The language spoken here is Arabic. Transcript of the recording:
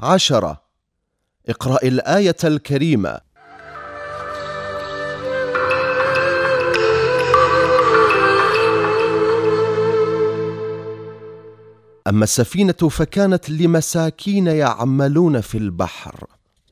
عشرة. اقرأ الآية الكريمة. أما السفينة فكانت لمساكين يعملون في البحر.